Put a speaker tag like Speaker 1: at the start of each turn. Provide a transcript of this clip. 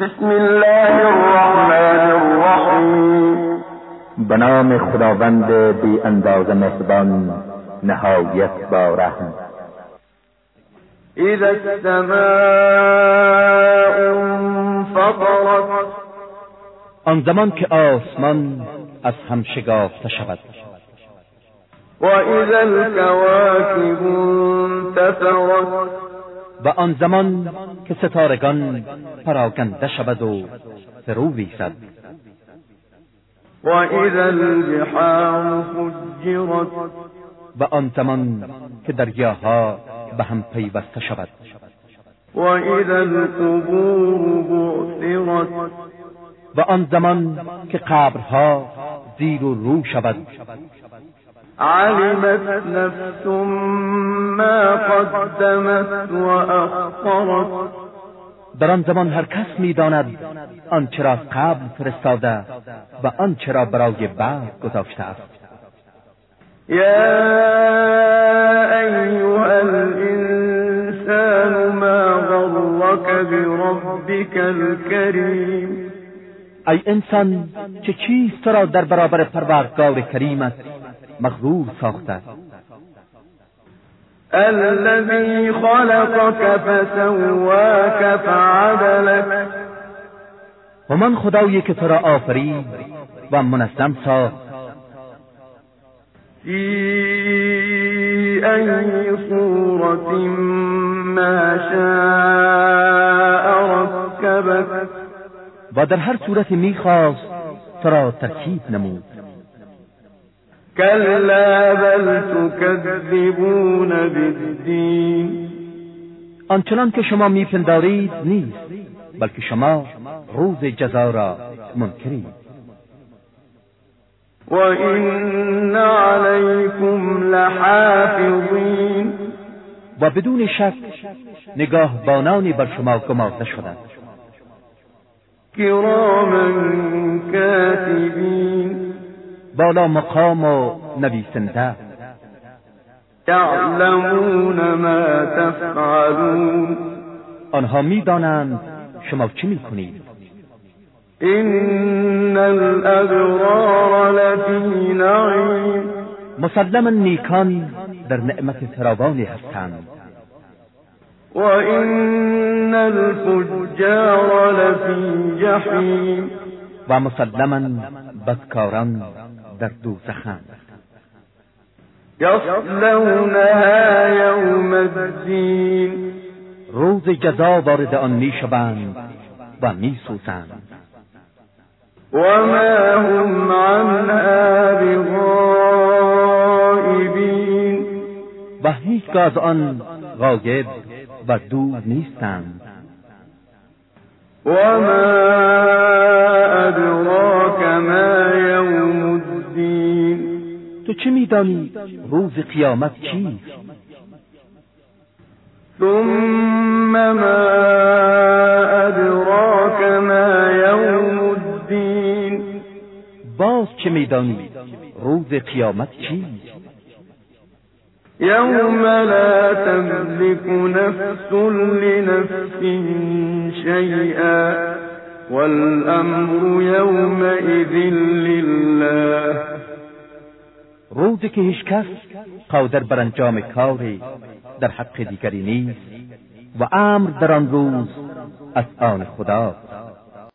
Speaker 1: بسم الله الرحمن الرحیم.
Speaker 2: به نام خداوند بی انداز مهربان نهایت با رحم.
Speaker 1: اذا السماء انفطرت
Speaker 3: آن زمان که آسمان از هم شگافته شود.
Speaker 1: و اذا الكواكب انتثرت
Speaker 3: و آن زمان که ستارگان پراکنده شود و فرو ریزد
Speaker 1: و اذا البحار فجرت.
Speaker 3: و آن زمان که دریاها به هم پیوسته شود.
Speaker 1: و اذا القبور بعثرت.
Speaker 3: و آن زمان که قبرها زیر و رو شود.
Speaker 1: علمت نفس ما قدمت و اخطرت.
Speaker 3: در آن زمان هر کس می‌داند آنچه را قبل فرستاده و آنچه را برای بعد گذاشته است.
Speaker 1: یا ایها الانسان ما غرك بربك الكریم
Speaker 3: ای انسان چه چیز تو را در برابر پروردگار کریمت مغرور ساخته
Speaker 1: الذي خلقك فسواك فعدلك.
Speaker 3: و من خدایی که تو را آفرید و منظم ساخت.
Speaker 1: في أي صورة ما شاء ركبك
Speaker 3: و در هر صورت می‌خواست تو را ترکیب نمود.
Speaker 1: كلا بل تكذبون بالدين
Speaker 3: آنچنان که شما میپندارید نیست بلکه شما روز جزا را منکرید.
Speaker 1: وإن عليكم لحافظين
Speaker 3: و بدون شک نگاه بانانی بر شما گمارده شدند.
Speaker 1: كراما كاتبين
Speaker 3: بالا مقام و نویسنده.
Speaker 1: يعلمون ما تفعلون.
Speaker 3: آنها می‌دانند شما چه می‌کنید.
Speaker 1: إن الأبرار لفي نعيم.
Speaker 3: مسلما نیکان در نعمت فراوانی هستند.
Speaker 1: وإن الفجار لفي جحيم.
Speaker 3: و مسلما بدکاران در دوزخند
Speaker 1: يصلونها يوم الدين
Speaker 3: روز جزا وارد آن می‌شوند و میسوزند.
Speaker 1: وما هم عنها بغائبين
Speaker 3: و هیچ از آن غایب و دور نیستند.
Speaker 1: وما أدراك
Speaker 3: چه میدانی؟ روز قیامت چیست؟
Speaker 1: ثم ما أدراك ما يوم الدين.
Speaker 3: باز چه میدانی؟ روز قیامت چیست؟
Speaker 1: يوم لا تملك نفس لنفس شيئا والأمر يومئذ لله.
Speaker 3: روزی که هیچ کس قادر بر انجام کاری در حق دیگری نیست و امر در آن روز از آن خداست.